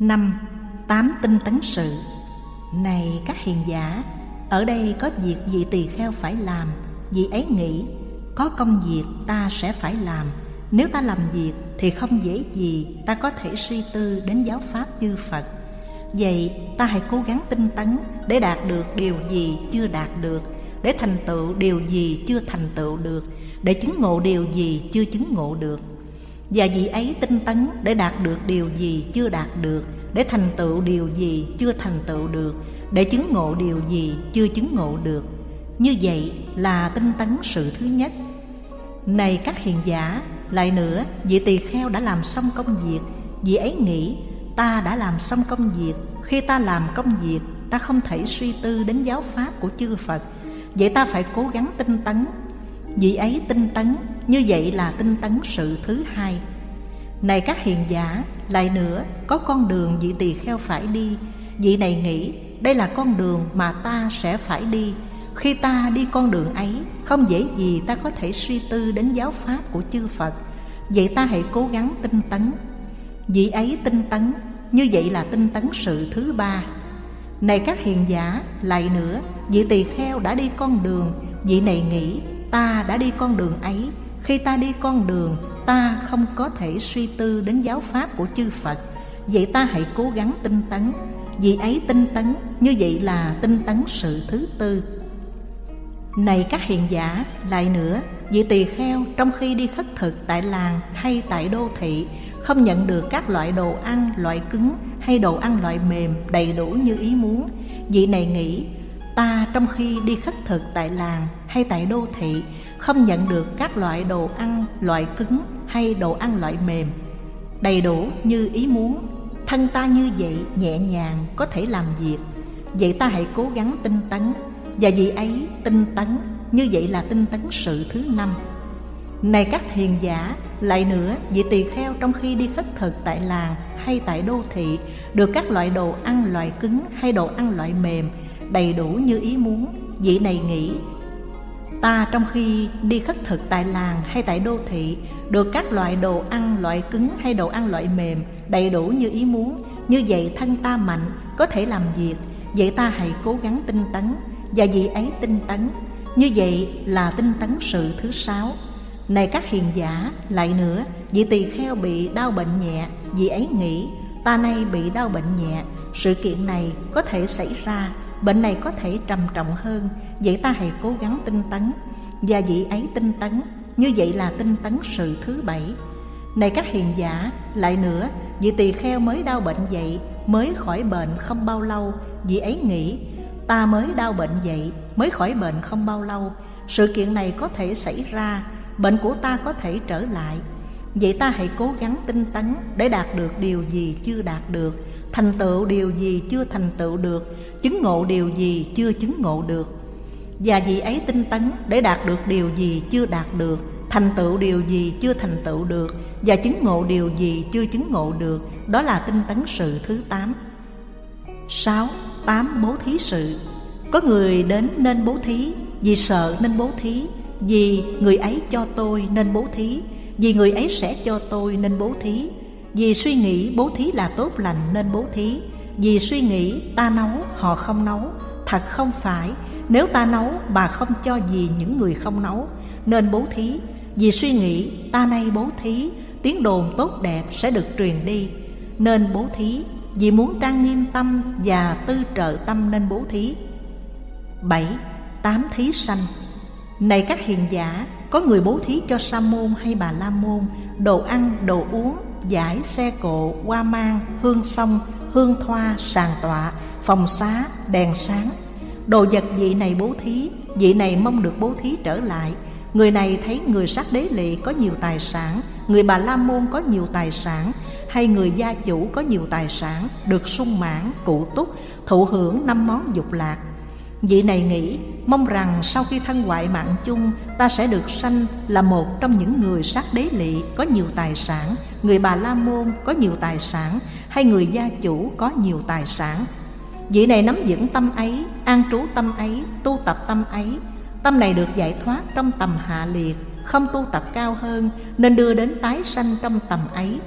năm Tám tinh tấn sự. Này các hiền giả, Ở đây có việc vị tỳ kheo phải làm, Vị ấy nghĩ, Có công việc ta sẽ phải làm, Nếu ta làm việc thì không dễ gì Ta có thể suy tư đến giáo pháp chư Phật. Vậy ta hãy cố gắng tinh tấn Để đạt được điều gì chưa đạt được, Để thành tựu điều gì chưa thành tựu được, Để chứng ngộ điều gì chưa chứng ngộ được và vị ấy tinh tấn để đạt được điều gì chưa đạt được, để thành tựu điều gì chưa thành tựu được, để chứng ngộ điều gì chưa chứng ngộ được. Như vậy là tinh tấn sự thứ nhất. Này các hiền giả, lại nữa, vị tỳ kheo đã làm xong công việc. Vị ấy nghĩ, ta đã làm xong công việc. Khi ta làm công việc, ta không thể suy tư đến giáo pháp của chư phật. Vậy ta phải cố gắng tinh tấn vị ấy tinh tấn, như vậy là tinh tấn sự thứ hai. Này các hiền giả, lại nữa, có con đường vị tỳ kheo phải đi. Vị này nghĩ, đây là con đường mà ta sẽ phải đi. Khi ta đi con đường ấy, không dễ gì ta có thể suy tư đến giáo pháp của chư phật. Vậy ta hãy cố gắng tinh tấn. Vị ấy tinh tấn, như vậy là tinh tấn sự thứ ba. Này các hiền giả, lại nữa, vị tỳ kheo đã đi con đường, vị này nghĩ ta đã đi con đường ấy. Khi ta đi con đường, ta không có thể suy tư đến giáo pháp của chư phật. Vậy ta hãy cố gắng tinh tấn. Vì ấy tinh tấn, như vậy là tinh tấn sự thứ tư. Này các hiền giả, lại nữa, vị tỳ kheo trong khi đi khất thực tại làng hay tại đô thị, không nhận được các loại đồ ăn, loại cứng hay đồ ăn loại mềm đầy đủ như ý muốn. Vị này nghĩ, ta trong khi đi khất thực tại làng hay tại đô thị, không nhận được các loại đồ ăn loại cứng hay đồ ăn loại mềm. Đầy đủ như ý muốn, thân ta như vậy nhẹ nhàng có thể làm việc. Vậy ta hãy cố gắng tinh tấn, và vì ấy tinh tấn, như vậy là tinh tấn sự thứ năm. Này các thiền giả, lại nữa, vị tỳ kheo trong khi đi khất thực tại làng hay tại đô thị, được các loại đồ ăn loại cứng hay đồ ăn loại mềm, đầy đủ như ý muốn, vị này nghĩ Ta trong khi đi khất thực tại làng hay tại đô thị, Được các loại đồ ăn, loại cứng hay đồ ăn loại mềm, Đầy đủ như ý muốn, Như vậy thân ta mạnh, có thể làm việc, Vậy ta hãy cố gắng tinh tấn, Và vì ấy tinh tấn, Như vậy là tinh tấn sự thứ sáu. Này các hiền giả, Lại nữa, Vị tỳ kheo bị đau bệnh nhẹ, Vì ấy nghĩ, Ta nay bị đau bệnh nhẹ, Sự kiện này có thể xảy ra, Bệnh này có thể trầm trọng hơn Vậy ta hãy cố gắng tinh tấn. Và vị ấy tinh tấn, Như vậy là tinh tấn sự thứ bảy. Này các hiền giả, Lại nữa, Vị tỳ kheo mới đau bệnh vậy Mới khỏi bệnh không bao lâu. Vị ấy nghĩ, Ta mới đau bệnh vậy Mới khỏi bệnh không bao lâu. Sự kiện này có thể xảy ra, Bệnh của ta có thể trở lại. Vậy ta hãy cố gắng tinh tấn Để đạt được điều gì chưa đạt được. Thành tựu điều gì chưa thành tựu được. Chứng ngộ điều gì chưa chứng ngộ được. Và vì ấy tinh tấn để đạt được điều gì chưa đạt được, Thành tựu điều gì chưa thành tựu được, Và chứng ngộ điều gì chưa chứng ngộ được, Đó là tinh tấn sự thứ 8 6. Tám bố thí sự Có người đến nên bố thí, Vì sợ nên bố thí, Vì người ấy cho tôi nên bố thí, Vì người ấy sẽ cho tôi nên bố thí, Vì suy nghĩ bố thí là tốt lành nên bố thí, vì suy nghĩ ta nấu, họ không nấu, Thật không phải nếu ta nấu bà không cho gì những người không nấu. Nên bố thí Vì suy nghĩ ta nay bố thí Tiếng đồn tốt đẹp sẽ được truyền đi. Nên bố thí Vì muốn trang nghiêm tâm và tư trợ tâm nên bố thí. Bảy Tám thí sanh. Này các hiền giả Có người bố thí cho sa môn hay bà la môn Đồ ăn, đồ uống, giải, xe cộ, hoa mang, hương sông hương thoa, sàn tọa, phòng xá, đèn sáng. Đồ vật vị này bố thí, vị này mong được bố thí trở lại. Người này thấy người sát đế lệ có nhiều tài sản, người bà la môn có nhiều tài sản, hay người gia chủ có nhiều tài sản, được sung mãn, cụ túc, thụ hưởng năm món dục lạc. Vị này nghĩ mong rằng sau khi thân hoại mạng chung ta sẽ được sanh là một trong những người sát đế lỵ có nhiều tài sản, người bà la môn có nhiều tài sản hay người gia chủ có nhiều tài sản vị này nắm vững tâm ấy, an trú tâm ấy, tu tập tâm ấy. Tâm này được giải thoát trong tầm hạ liệt, không tu tập cao hơn, nên đưa đến tái sanh trong tầm ấy.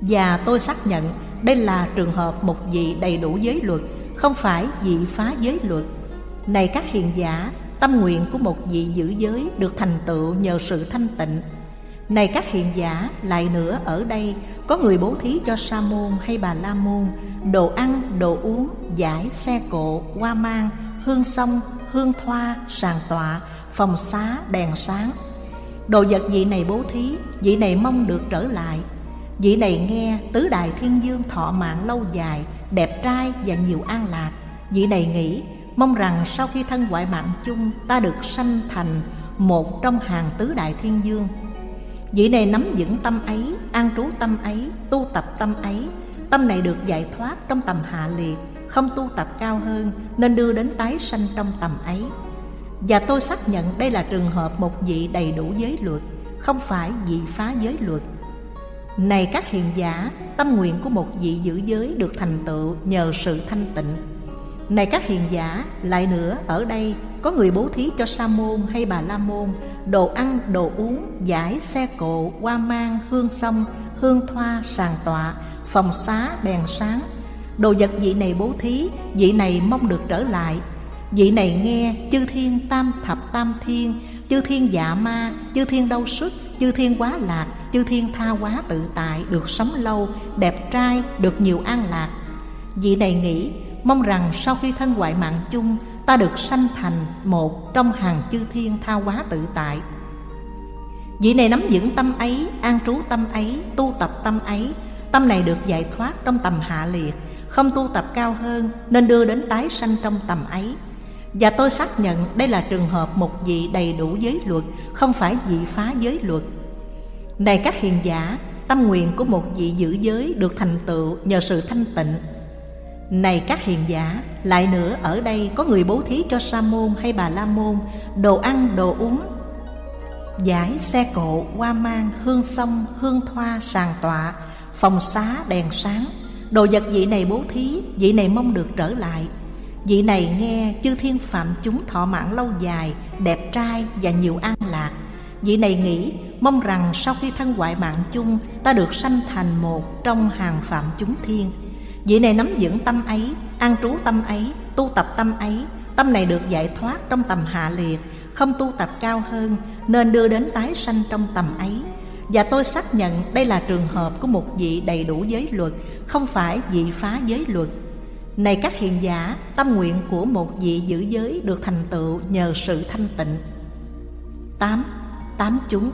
Và tôi xác nhận, đây là trường hợp một vị đầy đủ giới luật, Không phải vị phá giới luật. Này các hiền giả, Tâm nguyện của một vị giữ giới được thành tựu nhờ sự thanh tịnh này các hiện giả, lại nữa ở đây có người bố thí cho sa môn hay bà la môn Đồ ăn, đồ uống, giải, xe cộ, hoa mang, hương sông, hương thoa, sàn tọa, phòng xá, đèn sáng. Đồ vật vị này bố thí, vị này mong được trở lại. Vị này nghe tứ đại thiên dương thọ mạng lâu dài, đẹp trai và nhiều an lạc. Vị này nghĩ Mong rằng sau khi thân ngoại mạng chung Ta được sanh thành một trong hàng tứ đại thiên dương. Vị này nắm vững tâm ấy, an trú tâm ấy, tu tập tâm ấy. Tâm này được giải thoát trong tầm hạ liệt Không tu tập cao hơn nên đưa đến tái sanh trong tầm ấy. Và tôi xác nhận đây là trường hợp một vị đầy đủ giới luật Không phải vị phá giới luật. Này các hiền giả, tâm nguyện của một vị giữ giới được thành tựu nhờ sự thanh tịnh. Này các hiền giả, lại nữa ở đây có người bố thí cho sa môn hay bà la môn đồ ăn, đồ uống, giải, xe cộ, hoa mang, hương sông, hương thoa, sàn tọa, phòng xá, đèn sáng. Đồ vật vị này bố thí, vị này mong được trở lại. Vị này nghe chư thiên tam thập tam thiên, chư thiên dạ ma, chư thiên đau sức, chư thiên quá lạc, chư thiên tha quá tự tại, được sống lâu, đẹp trai, được nhiều an lạc. Vị này nghĩ Mong rằng sau khi thân ngoại mạng chung Ta được sanh thành một trong hàng chư thiên thao hóa tự tại. Vị này nắm vững tâm ấy, an trú tâm ấy, tu tập tâm ấy. Tâm này được giải thoát trong tầm hạ liệt Không tu tập cao hơn nên đưa đến tái sanh trong tầm ấy. Và tôi xác nhận đây là trường hợp một vị đầy đủ giới luật Không phải vị phá giới luật. Này các hiền giả, tâm nguyện của một vị giữ giới được thành tựu nhờ sự thanh tịnh này các hiền giả, lại nữa ở đây có người bố thí cho sa môn hay bà la môn đồ ăn, đồ uống, giải, xe cộ, hoa mang, hương sông, hương thoa, sàn tọa, phòng xá, đèn sáng. Đồ vật vị này bố thí, vị này mong được trở lại. Vị này nghe chư thiên phạm chúng thọ mạng lâu dài, đẹp trai và nhiều an lạc. Vị này nghĩ mong rằng sau khi thân ngoại mạng chung ta được sanh thành một trong hàng phạm chúng thiên Vị này nắm dưỡng tâm ấy, an trú tâm ấy, tu tập tâm ấy. Tâm này được giải thoát trong tầm hạ liệt Không tu tập cao hơn Nên đưa đến tái sanh trong tầm ấy. Và tôi xác nhận đây là trường hợp của một vị đầy đủ giới luật Không phải vị phá giới luật. Này các hiền giả, tâm nguyện của một vị giữ giới được thành tựu nhờ sự thanh tịnh. Tám Tám chúng.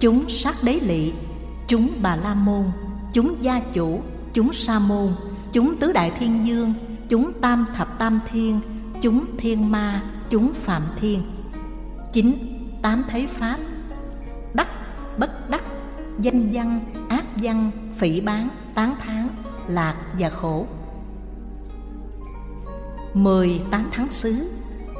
Chúng sát đế lị Chúng bà la môn Chúng gia chủ chúng sa môn, chúng tứ đại thiên dương, chúng tam thập tam thiên, chúng thiên ma, chúng phạm thiên. Chín tám thấy pháp. Đắc, bất đắc, danh văn, ác văn, phỉ bán, tán tháng lạc và khổ. Mười tám tháng xứ.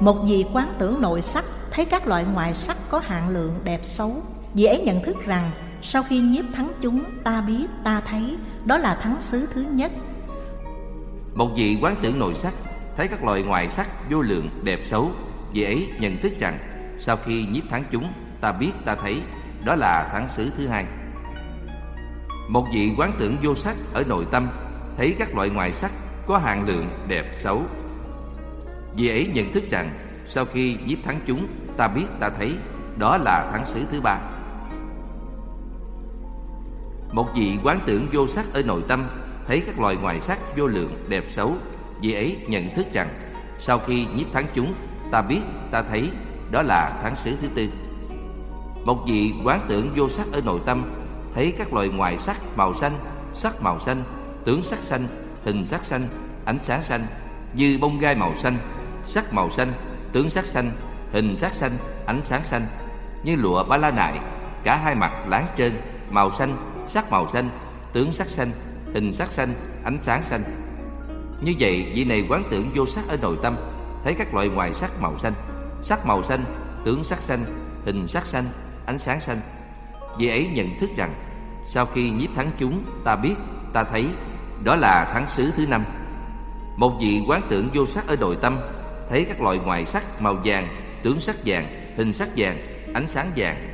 Một vị quán tưởng nội sắc thấy các loại ngoại sắc có hạn lượng đẹp xấu, vì ấy nhận thức rằng sau khi nhiếp thắng chúng, ta biết, ta thấy, đó là thắng xứ thứ nhất. Một vị quán tưởng nội sắc, Thấy các loại ngoại sắc vô lượng, đẹp xấu. Vị ấy nhận thức rằng, Sau khi nhiếp thắng chúng, Ta biết, ta thấy, Đó là thắng xứ thứ hai. Một vị quán tưởng vô sắc ở nội tâm, Thấy các loại ngoại sắc có hạng lượng, đẹp xấu. Vị ấy nhận thức rằng, Sau khi nhiếp thắng chúng, Ta biết, ta thấy, Đó là thắng xứ thứ ba một vị quán tưởng vô sắc ở nội tâm Thấy các loài ngoài sắc vô lượng đẹp xấu. Vị ấy nhận thức rằng Sau khi nhiếp thắng chúng Ta biết, ta thấy Đó là thắng xứ thứ tư. Một vị quán tưởng vô sắc ở nội tâm Thấy các loài ngoài sắc màu xanh Sắc màu xanh, tướng sắc xanh Hình sắc xanh, ánh sáng xanh Như bông gai màu xanh Sắc màu xanh, tướng sắc xanh Hình sắc xanh, ánh sáng xanh Như lụa ba la nại. Cả hai mặt láng trơn, màu xanh sắc màu xanh, tướng sắc xanh, hình sắc xanh, ánh sáng xanh. Như vậy, vị này quán tưởng vô sắc ở nội tâm, thấy các loại ngoài sắc màu xanh, sắc màu xanh, tướng sắc xanh, hình sắc xanh, ánh sáng xanh. Vị ấy nhận thức rằng, sau khi nhiếp thắng chúng, ta biết, ta thấy, đó là thắng xứ thứ năm. Một vị quán tưởng vô sắc ở nội tâm, thấy các loại ngoài sắc màu vàng, tướng sắc vàng, hình sắc vàng, ánh sáng vàng,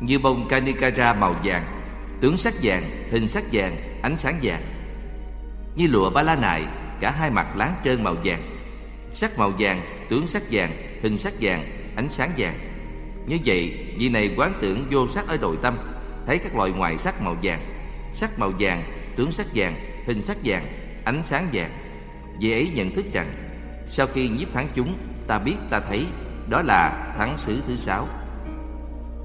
như bông Kanikara màu vàng, tướng sắc vàng, hình sắc vàng, ánh sáng vàng. Như lụa ba la nại Cả hai mặt láng trơn màu vàng. Sắc màu vàng, tướng sắc vàng Hình sắc vàng, ánh sáng vàng. Như vậy, vị này quán tưởng vô sắc ở nội tâm Thấy các loại ngoài sắc màu vàng. Sắc màu vàng, tướng sắc vàng Hình sắc vàng, ánh sáng vàng. Vì ấy nhận thức rằng Sau khi nhiếp thắng chúng Ta biết ta thấy Đó là thắng xứ thứ sáu.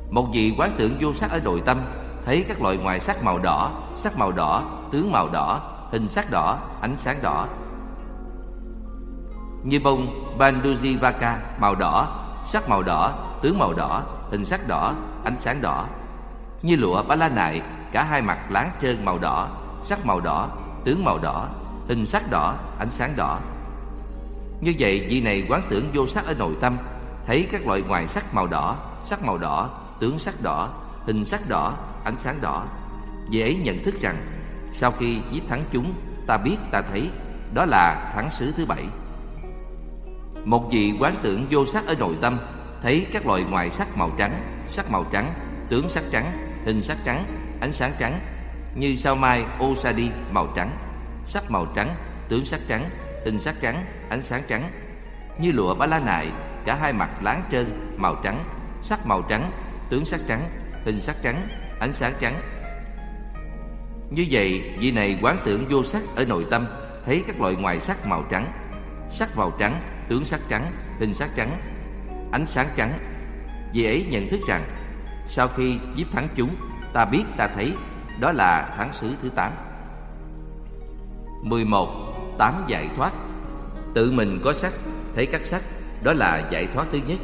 Một vị quán tưởng vô sắc ở nội tâm Thấy các loại ngoài sắc màu đỏ Sắc màu đỏ, tướng màu đỏ Hình sắc đỏ, ánh sáng đỏ Như bông Bandujivaka màu đỏ Sắc màu đỏ, tướng màu đỏ Hình sắc đỏ, ánh sáng đỏ Như lụa ba la nại Cả hai mặt láng trơn màu đỏ Sắc màu đỏ, tướng màu đỏ Hình sắc đỏ, ánh sáng đỏ Như vậy vị này quán tưởng vô sắc ở nội tâm Thấy các loại ngoài sắc màu đỏ Sắc màu đỏ, tướng sắc đỏ Hình sắc đỏ, ánh sáng đỏ. Vì ấy nhận thức rằng Sau khi giết thắng chúng Ta biết ta thấy Đó là thắng sứ thứ bảy. Một vị quán tưởng vô sắc ở nội tâm Thấy các loại ngoài sắc màu trắng Sắc màu trắng, tướng sắc trắng Hình sắc trắng, ánh sáng trắng Như sao mai Osadi màu trắng Sắc màu trắng, tướng sắc trắng Hình sắc trắng, ánh sáng trắng Như lụa ba la nại Cả hai mặt láng trơn, màu trắng Sắc màu trắng, tướng sắc trắng Hình sắc trắng, ánh sáng trắng. Như vậy, vị này quán tưởng vô sắc ở nội tâm Thấy các loại ngoài sắc màu trắng. Sắc màu trắng, tướng sắc trắng, hình sắc trắng Ánh sáng trắng. Vị ấy nhận thức rằng Sau khi giết thắng chúng Ta biết ta thấy Đó là thắng xứ thứ 8 11. Tám giải thoát. Tự mình có sắc Thấy các sắc Đó là giải thoát thứ nhất.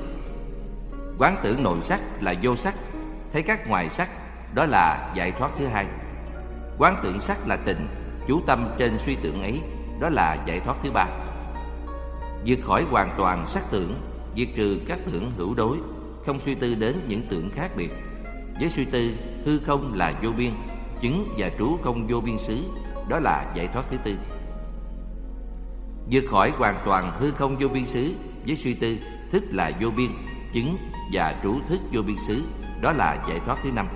Quán tưởng nội sắc là vô sắc Thấy các ngoài sắc đó là giải thoát thứ hai. Quán tưởng sắc là tình, Chú tâm trên suy tưởng ấy, Đó là giải thoát thứ ba. Vượt khỏi hoàn toàn sắc tưởng, Diệt trừ các tưởng hữu đối, Không suy tư đến những tưởng khác biệt. Với suy tư, hư không là vô biên, Chứng và trú không vô biên xứ, Đó là giải thoát thứ tư. Vượt khỏi hoàn toàn hư không vô biên xứ, Với suy tư, thức là vô biên, Chứng và trú thức vô biên xứ, Đó là giải thoát thứ năm.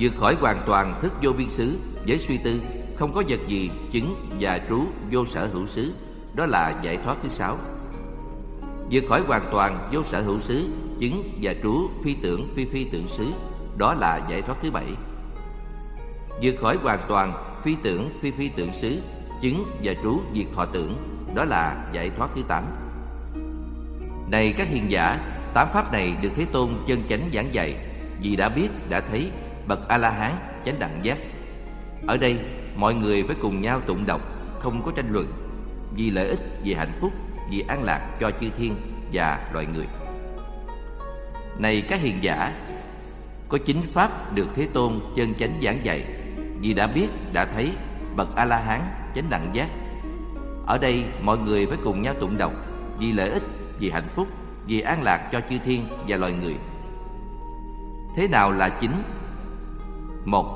Vượt khỏi hoàn toàn thức vô biên xứ Với suy tư, không có vật gì, chứng và trú vô sở hữu xứ. Đó là giải thoát thứ sáu. Vượt khỏi hoàn toàn vô sở hữu xứ, chứng và trú phi tưởng phi phi tưởng xứ, đó là giải thoát thứ bảy. Vượt khỏi hoàn toàn phi tưởng phi phi tưởng xứ, chứng và trú diệt thọ tưởng, đó là giải thoát thứ tám. Này các hiền giả, tám pháp này được thế tôn chân chánh giảng dạy, vì đã biết, đã thấy bậc a la hán chánh đẳng giác ở đây mọi người phải cùng nhau tụng đọc không có tranh luận vì lợi ích vì hạnh phúc vì an lạc cho chư thiên và loài người. Này các hiền giả, có chính pháp được Thế Tôn chân chánh giảng dạy, vì đã biết, đã thấy bậc A La Hán chánh đẳng giác. Ở đây mọi người phải cùng nhau tụng đọc vì lợi ích, vì hạnh phúc, vì an lạc cho chư thiên và loài người. Thế nào là chính? Một,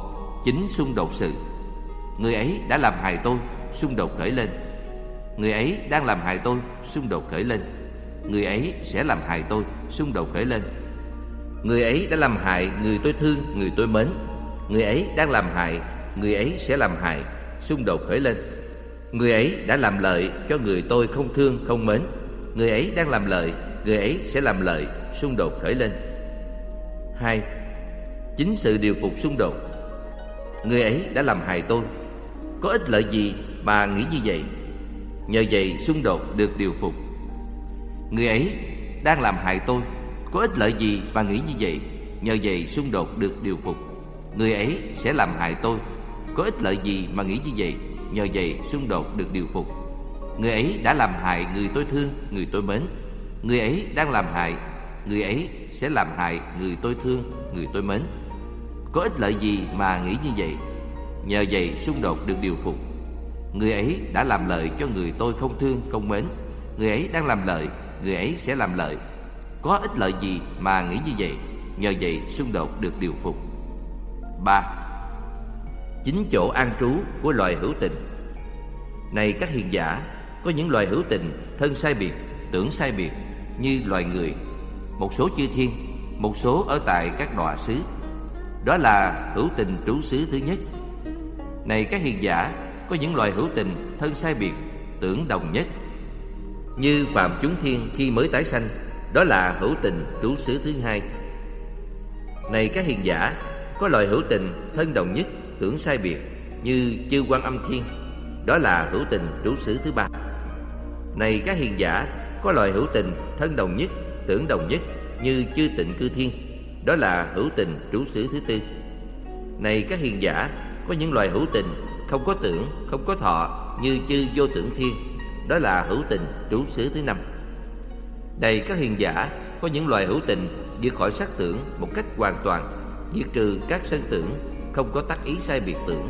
chính xung đột sự. Người ấy đã làm hại tôi, xung đột khởi lên. Người ấy đang làm hại tôi Xung đột khởi lên. Người ấy sẽ làm hại tôi Xung đột khởi lên. Người ấy đã làm hại người tôi thương Người tôi mến. Người ấy đang làm hại Người ấy sẽ làm hại Xung đột khởi lên. Người ấy đã làm lợi cho người tôi không thương không mến. Người ấy đang làm lợi Người ấy sẽ làm lợi Xung đột khởi lên. Hai Chính sự điều phục xung đột. Người ấy đã làm hại tôi. Có ích lợi gì mà nghĩ như vậy? Nhờ vậy xung đột được điều phục. Người ấy đang làm hại tôi. Có ích lợi gì mà nghĩ như vậy? Nhờ vậy xung đột được điều phục. Người ấy sẽ làm hại tôi. Có ích lợi gì mà nghĩ như vậy? Nhờ vậy xung đột được điều phục. Người ấy đã làm hại người tôi thương, Người tôi mến. Người ấy đang làm hại, Người ấy sẽ làm hại người tôi thương, Người tôi mến. Có ích lợi gì mà nghĩ như vậy? Nhờ vậy xung đột được điều phục. Người ấy đã làm lợi cho người tôi không thương, không mến. Người ấy đang làm lợi, người ấy sẽ làm lợi. Có ích lợi gì mà nghĩ như vậy? Nhờ vậy xung đột được điều phục. 3. Chính chỗ an trú của loài hữu tình. Này các hiền giả Có những loài hữu tình thân sai biệt, tưởng sai biệt Như loài người. Một số chư thiên Một số ở tại các đọa xứ. Đó là hữu tình trú xứ thứ nhất. Này các hiền giả, có những loài hữu tình thân sai biệt, tưởng đồng nhất. Như phạm chúng thiên khi mới tái sanh, đó là hữu tình trú xứ thứ hai. Này các hiền giả, có loài hữu tình thân đồng nhất, tưởng sai biệt, như chư quan âm thiên, đó là hữu tình trú xứ thứ ba. Này các hiền giả, có loài hữu tình thân đồng nhất, tưởng đồng nhất, như chư tịnh cư thiên đó là hữu tình trú xứ thứ tư. Này các hiền giả, có những loài hữu tình không có tưởng, không có thọ như chư vô tưởng thiên. Đó là hữu tình trú xứ thứ năm. Đây các hiền giả, có những loài hữu tình vượt khỏi sắc tưởng một cách hoàn toàn, diệt trừ các sân tưởng, không có tác ý sai biệt tưởng,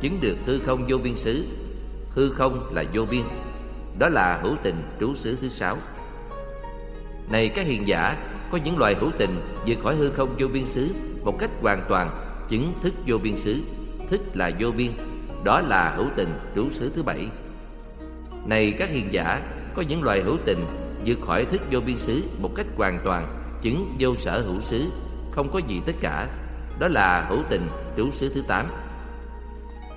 chứng được hư không vô biên xứ. Hư không là vô biên. Đó là hữu tình trú xứ thứ sáu. Này các hiền giả có những loài hữu tình vượt khỏi hư không vô biên xứ, một cách hoàn toàn, chứng thức vô biên xứ. Thức là vô biên, đó là hữu tình, trú xứ thứ bảy. Này các hiền giả, có những loài hữu tình vượt khỏi thức vô biên xứ một cách hoàn toàn, chứng vô sở hữu xứ, không có gì tất cả. Đó là hữu tình, trú xứ thứ tám.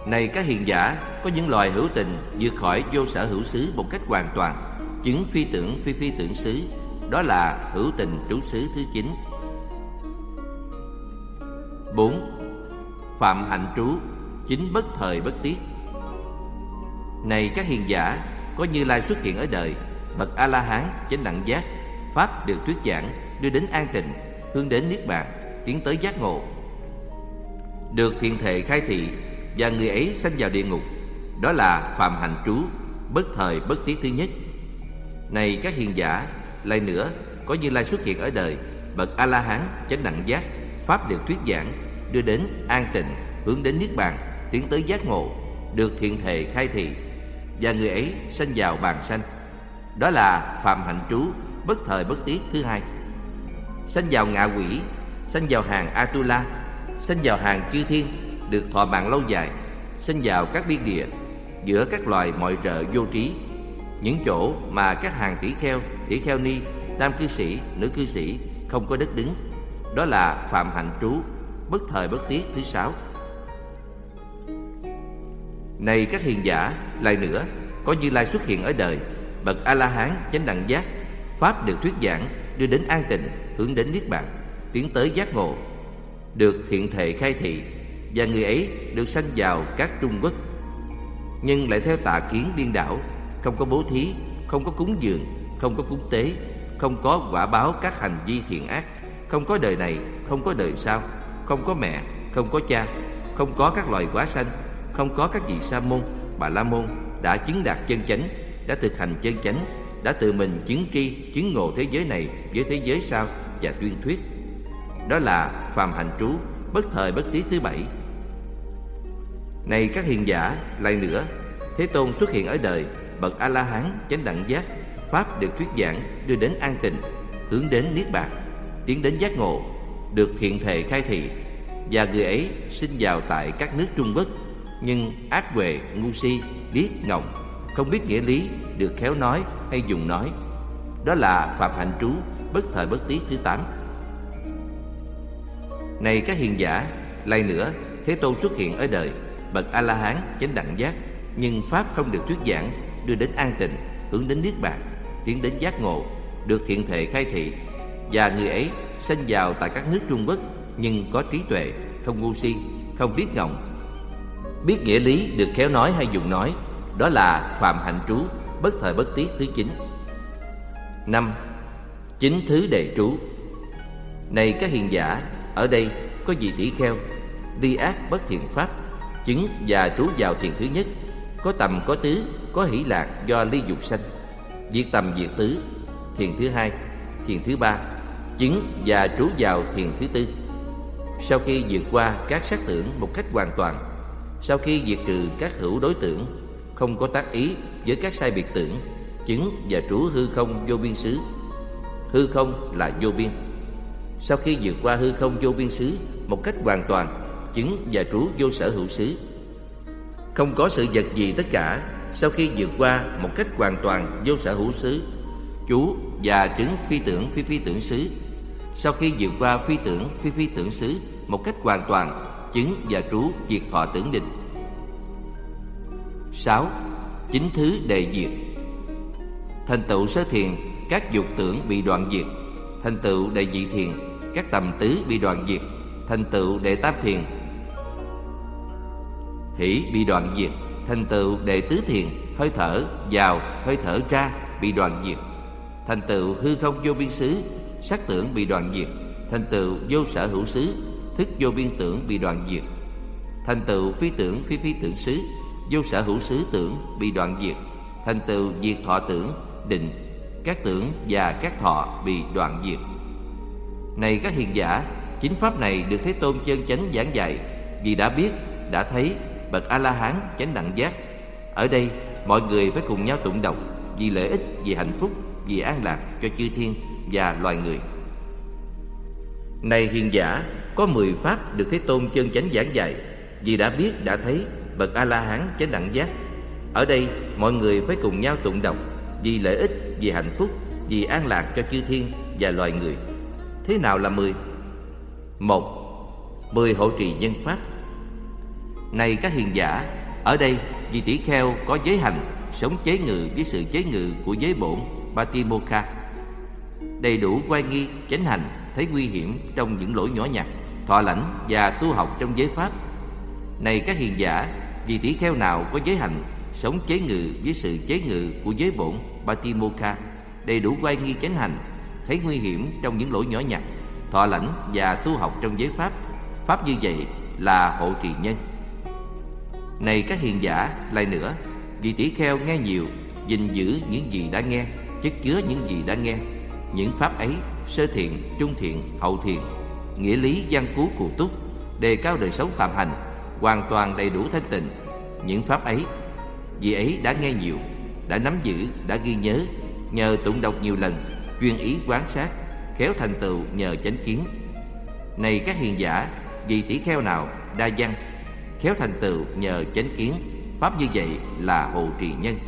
Này các hiền giả, có những loài hữu tình vượt khỏi vô sở hữu xứ một cách hoàn toàn, chứng phi tưởng phi phi tưởng xứ đó là hữu tình trú xứ thứ chín. Bốn, Phạm hạnh trú, Chính bất thời bất tiết. Này các hiền giả, Có Như Lai xuất hiện ở đời, Bậc A-la-hán chánh đẳng giác, Pháp được thuyết giảng, Đưa đến an tịnh, Hướng đến Niết Bàn, Tiến tới giác ngộ. Được thiện thệ khai thị Và người ấy sanh vào địa ngục, Đó là phạm hạnh trú, Bất thời bất tiết thứ nhất. Này các hiền giả lại nữa, Có Như Lai xuất hiện ở đời, Bậc A-la-hán chánh đẳng giác, Pháp được thuyết giảng, Đưa đến an tịnh, Hướng đến Niết Bàn, Tiến tới giác ngộ, Được thiện thệ khai thị. Và người ấy sanh vào bàn sanh. Đó là phạm hạnh trú, Bất thời bất tiết thứ hai. Sanh vào ngạ quỷ, Sanh vào hàng Atula, Sanh vào hàng chư thiên, Được thọ mạng lâu dài, Sanh vào các biên địa, Giữa các loài mọi trợ vô trí, Những chỗ mà các hàng tỷ kheo Tỷ kheo ni Nam cư sĩ, nữ cư sĩ Không có đất đứng. Đó là phạm hạnh trú Bất thời bất tiết thứ sáu. Này các hiền giả Lại nữa Có Như Lai xuất hiện ở đời Bậc A-la-hán chánh đẳng giác Pháp được thuyết giảng Đưa đến an tịnh Hướng đến Niết Bàn Tiến tới giác ngộ Được thiện thệ khai thị Và người ấy được sanh vào các trung quốc. Nhưng lại theo tà kiến điên đảo Không có bố thí Không có cúng dường không có cúng tế, Không có quả báo các hành vi thiện ác. Không có đời này, Không có đời sau. Không có mẹ, Không có cha. Không có các loài quá sanh. Không có các vị sa môn, Bà la môn Đã chứng đạt chân chánh, Đã thực hành chân chánh, Đã tự mình chứng tri, Chứng ngộ thế giới này Với thế giới sau Và tuyên thuyết. Đó là phàm hành trú, Bất thời bất tí thứ bảy. Này các hiền giả, Lại nữa, Thế Tôn xuất hiện ở đời Bậc A-la-hán chánh đẳng giác. Pháp được thuyết giảng Đưa đến an tịnh Hướng đến Niết Bàn Tiến đến giác ngộ Được thiện thể khai thị. Và người ấy sinh vào tại các nước Trung Quốc Nhưng ác huệ, ngu si, điếc, ngọng Không biết nghĩa lý Được khéo nói hay dùng nói. Đó là Phạm Hạnh Trú Bất thời bất tiết thứ tám. Này các hiền giả Lại nữa Thế Tôn xuất hiện ở đời Bậc A-la-hán chánh đẳng giác Nhưng Pháp không được thuyết giảng Đưa đến an tịnh Hướng đến Niết Bàn. Tiến đến giác ngộ, Được thiện thệ khai thị, Và người ấy sinh vào tại các nước Trung Quốc, Nhưng có trí tuệ, Không ngu si, Không biết ngọng. Biết nghĩa lý được khéo nói hay dùng nói, Đó là Phạm Hạnh Trú, Bất thời bất tiết thứ chín. Năm, Chính thứ đệ trú. Này các hiền giả, Ở đây có vị tỷ kheo? Đi ác bất thiện pháp, Chứng và trú vào thiền thứ nhất, Có tầm có tứ, Có hỷ lạc do ly dục sanh. Diệt tầm diệt tứ, Thiền thứ hai, Thiền thứ ba, Chứng và trú vào thiền thứ tư. Sau khi vượt qua các sát tưởng một cách hoàn toàn, Sau khi diệt trừ các hữu đối tượng, Không có tác ý với các sai biệt tưởng, Chứng và trú hư không vô biên xứ. Hư không là vô biên. Sau khi vượt qua hư không vô biên xứ Một cách hoàn toàn, Chứng và trú vô sở hữu xứ. Không có sự vật gì tất cả sau khi vượt qua một cách hoàn toàn vô sở hữu xứ Chú và trứng phi tưởng phi phi tưởng xứ. Sau khi vượt qua phi tưởng phi phi tưởng xứ Một cách hoàn toàn Chứng và trú diệt thọ tưởng định 6. Chính thứ đệ diệt. Thành tựu sơ thiền, Các dục tưởng bị đoạn diệt. Thành tựu đệ dị thiền, Các tầm tứ bị đoạn diệt. Thành tựu đệ tam thiền, Hỷ bị đoạn diệt. Thành tựu đệ tứ thiền Hơi thở vào, hơi thở ra bị đoạn diệt. Thành tựu hư không vô biên xứ Sắc tưởng bị đoạn diệt. Thành tựu vô sở hữu xứ Thức vô biên tưởng bị đoạn diệt. Thành tựu phi tưởng phi phi tưởng xứ Vô sở hữu xứ tưởng bị đoạn diệt. Thành tựu diệt thọ tưởng định Các tưởng và các thọ bị đoạn diệt. Này các hiền giả Chính pháp này được Thế Tôn chân chánh giảng dạy Vì đã biết, đã thấy Bậc A-la-hán chánh đẳng giác. Ở đây mọi người phải cùng nhau tụng đọc Vì lợi ích, vì hạnh phúc, vì an lạc cho chư thiên và loài người. Này hiền giả Có mười pháp được Thế Tôn chân chánh giảng dạy. Vì đã biết, đã thấy Bậc A-la-hán chánh đẳng giác. Ở đây mọi người phải cùng nhau tụng đọc Vì lợi ích, vì hạnh phúc Vì an lạc cho chư thiên và loài người. Thế nào là mười? Một Mười hộ trì nhân pháp. Này các hiền giả Ở đây vì tỷ kheo có giới hành Sống chế ngự với sự chế ngự của giới bổn Batimokha Đầy đủ quay nghi, chánh hành Thấy nguy hiểm trong những lỗi nhỏ nhặt Thọ lãnh và tu học trong giới pháp. Này các hiền giả Vì tỷ kheo nào có giới hành Sống chế ngự với sự chế ngự của giới bổn Batimokha Đầy đủ quay nghi chánh hành Thấy nguy hiểm trong những lỗi nhỏ nhặt thọ lãnh và tu học trong giới pháp. Pháp như vậy là hộ trì nhân này các hiền giả, lại nữa. Vị tỷ kheo nghe nhiều, gìn giữ những gì đã nghe, chất chứa những gì đã nghe. Những pháp ấy sơ thiện, trung thiện, hậu thiện, nghĩa lý văn cú cụ túc, đề cao đời sống phạm hành, hoàn toàn đầy đủ thanh tịnh. Những pháp ấy, vị ấy đã nghe nhiều, đã nắm giữ, đã ghi nhớ, nhờ tụng đọc nhiều lần, chuyên ý quán sát, khéo thành tựu nhờ chánh kiến. Này các hiền giả vì tỷ kheo nào đa văn khéo thành tựu nhờ chánh kiến. Pháp như vậy là hộ trì nhân.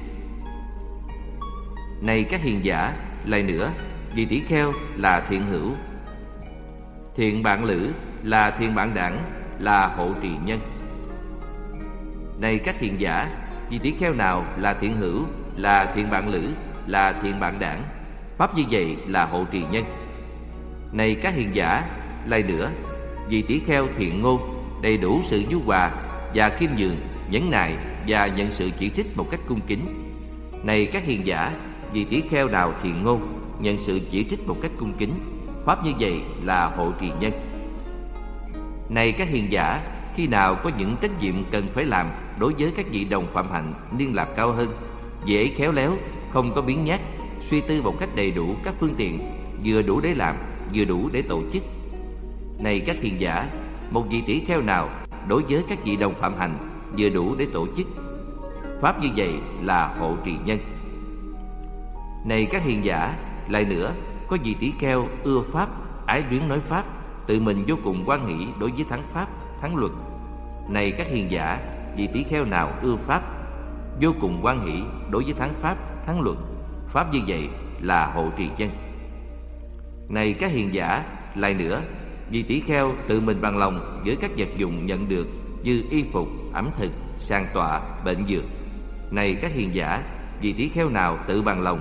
Này các hiền giả, lại nữa vì tỷ kheo là thiện hữu. Thiện bạn lữ là thiện bạn đảng, là hộ trì nhân. Này các hiền giả vì tỷ kheo nào là thiện hữu, là thiện bạn lữ, là thiện bạn đảng? Pháp như vậy là hộ trì nhân. Này các hiền giả, lại nữa vì tỷ kheo thiện ngôn đầy đủ sự nhu hòa và khiêm nhường, nhẫn nại và nhận sự chỉ trích một cách cung kính. Này các hiền giả, vì tỷ kheo nào thiện ngôn, nhận sự chỉ trích một cách cung kính, pháp như vậy là hộ trì nhân. Này các hiền giả, khi nào có những trách nhiệm cần phải làm đối với các vị đồng phạm hạnh liên lạc cao hơn, dễ khéo léo, không có biến nhát, suy tư một cách đầy đủ các phương tiện, vừa đủ để làm, vừa đủ để tổ chức. Này các hiền giả một vị tỷ kheo nào đối với các vị đồng phạm hành vừa đủ để tổ chức? Pháp như vậy là hộ trì nhân. Này các hiền giả lại nữa có vị tỷ kheo ưa pháp ái luyến nói pháp tự mình vô cùng quan hỷ đối với thắng pháp thắng luật. Này các hiền giả vị tỷ kheo nào ưa pháp vô cùng quan hỷ đối với thắng pháp thắng luật pháp như vậy là hộ trì nhân. Này các hiền giả, lại nữa, vì tỷ kheo tự mình bằng lòng với các vật dụng nhận được như y phục, ẩm thực, sàn tọa, bệnh dược. Này các hiền giả, vì tỷ kheo nào tự bằng lòng,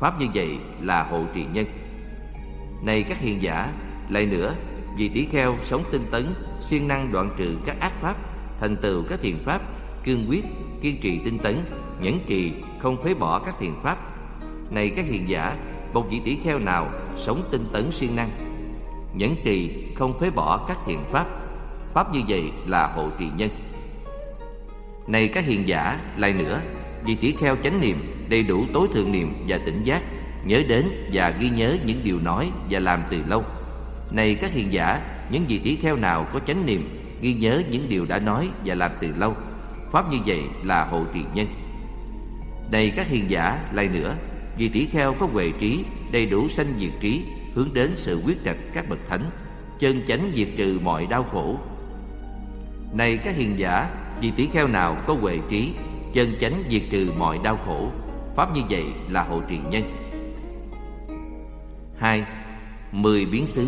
pháp như vậy là hộ trì nhân. Này các hiền giả, lại nữa, vì tỷ kheo sống tinh tấn, siêng năng đoạn trừ các ác pháp, thành tựu các thiền pháp, cương quyết, kiên trì tinh tấn, nhẫn trì, không phế bỏ các thiền pháp. Này các hiền giả, một vị tỷ kheo nào sống tinh tấn siêng năng nhẫn trì không phế bỏ các thiện pháp. Pháp như vậy là hộ trì nhân. Này các hiền giả, lại nữa, vì tỷ kheo chánh niệm, đầy đủ tối thượng niệm và tỉnh giác, nhớ đến và ghi nhớ những điều nói và làm từ lâu. Này các hiền giả, những vị tỷ kheo nào có chánh niệm, ghi nhớ những điều đã nói và làm từ lâu, pháp như vậy là hộ trì nhân. Này các hiền giả, lại nữa, vì tỷ kheo có huệ trí, đầy đủ sanh diệt trí hướng đến sự quyết trạch các bậc thánh, chân chánh diệt trừ mọi đau khổ. Này các hiền giả vì tỷ kheo nào có huệ trí, chân chánh diệt trừ mọi đau khổ? Pháp như vậy là hộ trì nhân. Hai, mười biến xứ.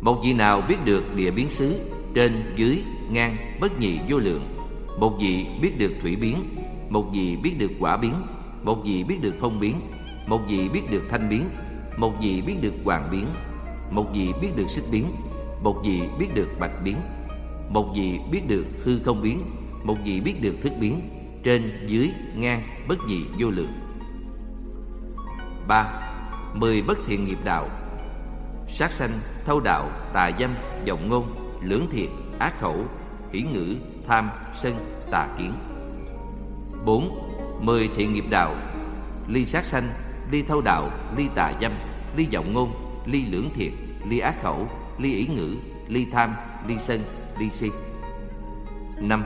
Một vị nào biết được địa biến xứ trên, dưới, ngang, bất nhị, vô lượng? Một vị biết được thủy biến, Một vị biết được quả biến, Một vị biết được phong biến, Một vị biết được thanh biến. Một vị biết được hoàng biến Một vị biết được xích biến Một vị biết được bạch biến Một vị biết được hư không biến Một vị biết được thức biến Trên, dưới, ngang, bất dị, vô lượng. Ba Mười bất thiện nghiệp đạo. Sát sanh, thâu đạo, tà dâm, vọng ngôn, lưỡng thiệt, ác khẩu, hỷ ngữ, tham, sân, tà kiến. bốn Mười thiện nghiệp đạo. Ly sát sanh, ly thâu đạo, ly tà dâm, ly vọng ngôn, ly lưỡng thiệt, ly ác khẩu, ly ý ngữ, ly tham, ly sân, ly si. 5.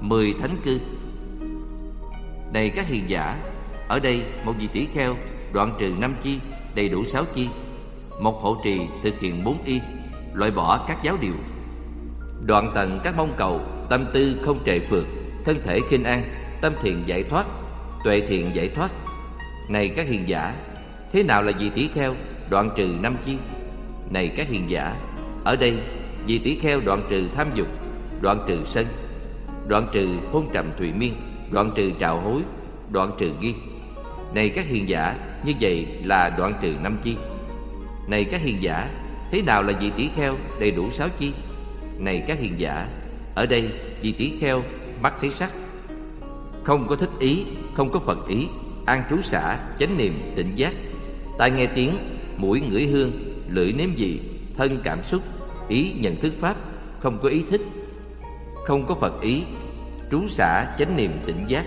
Mười thánh cư Này các hiền giả, ở đây một vị tỷ kheo đoạn trừ năm chi, đầy đủ sáu chi. Một hộ trì thực hiện bốn y, loại bỏ các giáo điều. Đoạn tận các mong cầu, tâm tư không trệ phượt, thân thể khinh an, tâm thiện giải thoát, tuệ thiện giải thoát. Này các hiền giả, thế nào là vị tỷ kheo đoạn trừ năm chi? Này các hiền giả, ở đây vị tỷ kheo đoạn trừ tham dục, đoạn trừ sân, đoạn trừ hôn trầm thụy miên, đoạn trừ trào hối, đoạn trừ ghi. Này các hiền giả, như vậy là đoạn trừ năm chi Này các hiền giả Thế nào là vị tỷ kheo đầy đủ sáu chi Này các hiền giả Ở đây vị tỷ kheo mắt thấy sắc Không có thích ý Không có phật ý An trú xả chánh niệm, tỉnh giác. Tai nghe tiếng, Mũi ngửi hương, Lưỡi nếm vị, Thân cảm xúc, Ý nhận thức pháp, Không có ý thích, Không có Phật ý, Trú xả chánh niệm, tỉnh giác.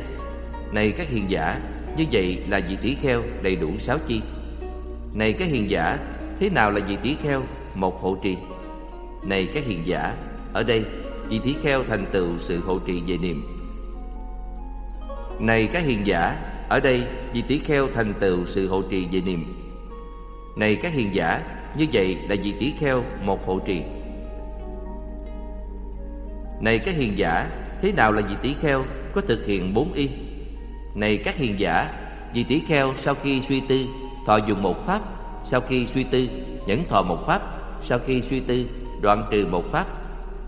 Này các hiền giả, như vậy là vị tỷ kheo đầy đủ sáu chi. Này các hiền giả, Thế nào là vị tỷ kheo? Một hộ trì. Này các hiền giả, Ở đây, vị tỷ kheo thành tựu sự hộ trì về niệm. Này các hiền giả ở đây, vị tỷ kheo thành tựu sự hộ trì về niềm. Này các hiền giả, Như vậy là vị tỷ kheo một hộ trì. Này các hiền giả, Thế nào là vị tỷ kheo có thực hiện bốn y? Này các hiền giả Vì tỷ kheo sau khi suy tư, Thọ dùng một pháp, Sau khi suy tư, nhẫn thọ một pháp, Sau khi suy tư, đoạn trừ một pháp,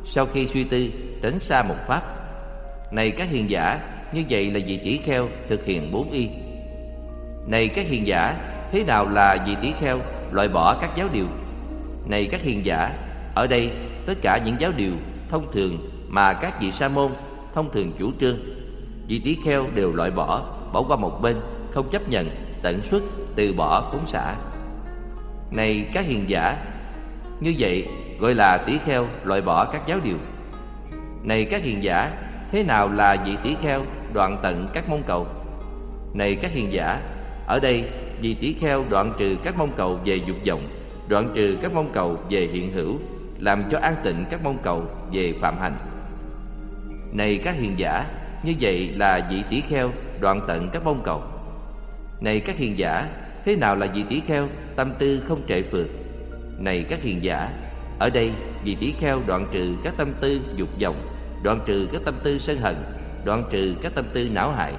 Sau khi suy tư, tránh xa một pháp. Này các hiền giả như vậy là vị tỷ kheo thực hiện bốn y. Này các hiền giả, Thế nào là vị tỷ kheo loại bỏ các giáo điều? Này các hiền giả, Ở đây tất cả những giáo điều thông thường Mà các vị sa môn, thông thường chủ trương, Vị tỷ kheo đều loại bỏ Bỏ qua một bên, Không chấp nhận Tận xuất, Từ bỏ phóng xả Này các hiền giả, Như vậy gọi là tỷ kheo loại bỏ các giáo điều. Này các hiền giả Thế nào là vị tỷ kheo đoạn tận các mong cầu? Này các hiền giả, Ở đây vị tỷ kheo đoạn trừ các mong cầu về dục vọng, Đoạn trừ các mong cầu về hiện hữu, Làm cho an tịnh các mong cầu về phạm hành. Này các hiền giả, như vậy là vị tỷ kheo đoạn tận các mong cầu. Này các hiền giả, Thế nào là vị tỷ kheo tâm tư không trệ phượt Này các hiền giả, Ở đây vị tỷ kheo đoạn trừ các tâm tư dục vọng Đoạn trừ các tâm tư sân hận, Đoạn trừ các tâm tư não hại.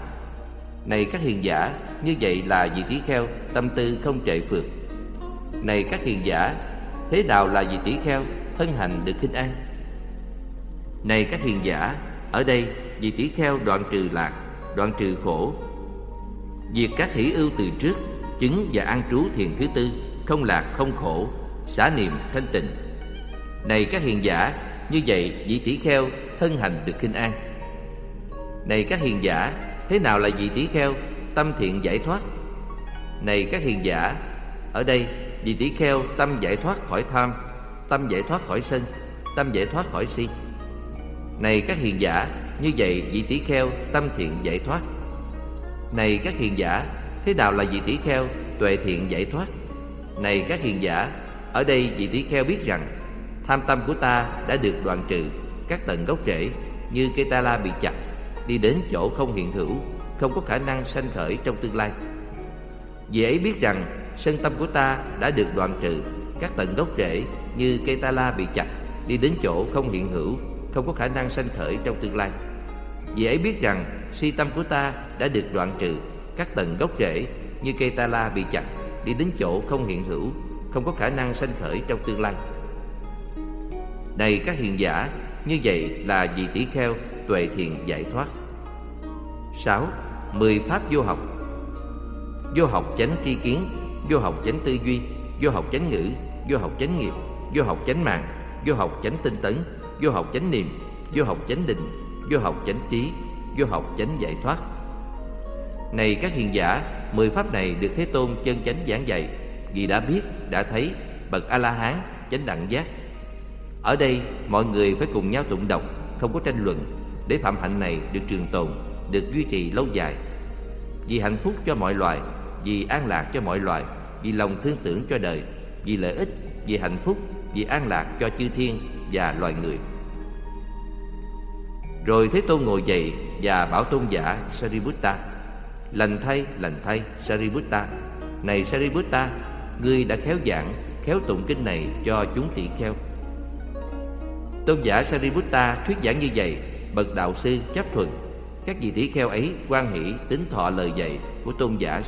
Này các hiền giả, Như vậy là vị tỷ kheo, tâm tư không trệ phượt Này các hiền giả, Thế nào là vị tỷ kheo, thân hành được khinh an? Này các hiền giả, Ở đây vị tỷ kheo đoạn trừ lạc, đoạn trừ khổ. Diệt các hỷ ưu từ trước, chứng và an trú thiền thứ tư, không lạc, không khổ, xả niệm thanh tịnh. Này các hiền giả, như vậy vị tỷ kheo thân hành được kinh an. Này các hiền giả, thế nào là vị tỷ kheo, tâm thiện giải thoát? Này các hiền giả, ở đây, vị tỷ kheo, tâm giải thoát khỏi tham, tâm giải thoát khỏi sân, tâm giải thoát khỏi si. Này các hiền giả, như vậy vị tỷ kheo, tâm thiện giải thoát. Này các hiền giả, Thế nào là vị tỷ kheo, tuệ thiện giải thoát? Này các hiền giả, Ở đây vị tỷ kheo biết rằng, Tham tâm của ta đã được đoạn trừ. Các tận gốc rễ Như cây ta la bị chặt, Đi đến chỗ không hiện hữu, Không có khả năng sanh khởi trong tương lai. Vì ấy biết rằng, Sân tâm của ta đã được đoạn trừ, Các tận gốc rễ Như cây ta la bị chặt, Đi đến chỗ không hiện hữu, Không có khả năng sanh khởi trong tương lai. Vì ấy biết rằng, si tâm của ta đã được đoạn trừ, Các tầng gốc rễ như cây ta la bị chặt, Đi đến chỗ không hiện hữu, Không có khả năng sanh khởi trong tương lai. Này các hiền giả như vậy là vị tỷ kheo tuệ thiền giải thoát 6. Mười pháp vô học Vô học chánh tri kiến Vô học chánh tư duy Vô học chánh ngữ Vô học chánh nghiệp Vô học chánh mạng Vô học chánh tinh tấn Vô học chánh niệm Vô học chánh định Vô học chánh trí Vô học chánh giải thoát Này các hiền giả Mười pháp này được Thế Tôn chân chánh giảng dạy Vì đã biết, đã thấy Bậc A-la-hán, chánh đẳng giác ở đây mọi người phải cùng nhau tụng đọc Không có tranh luận Để phạm hạnh này được trường tồn Được duy trì lâu dài. Vì hạnh phúc cho mọi loài Vì an lạc cho mọi loài Vì lòng thương tưởng cho đời Vì lợi ích, vì hạnh phúc Vì an lạc cho chư thiên và loài người. Rồi Thế Tôn ngồi dậy Và bảo tôn giả Sariputta Lành thay, lành thay Sariputta. Này Sariputta Ngươi đã khéo giảng, khéo tụng kinh này cho chúng tỷ kheo. Tôn giả Sariputta thuyết giảng như vậy, Bậc đạo sư chấp thuận. Các vị tỷ kheo ấy quan hỷ, tính thọ lời dạy của tôn giả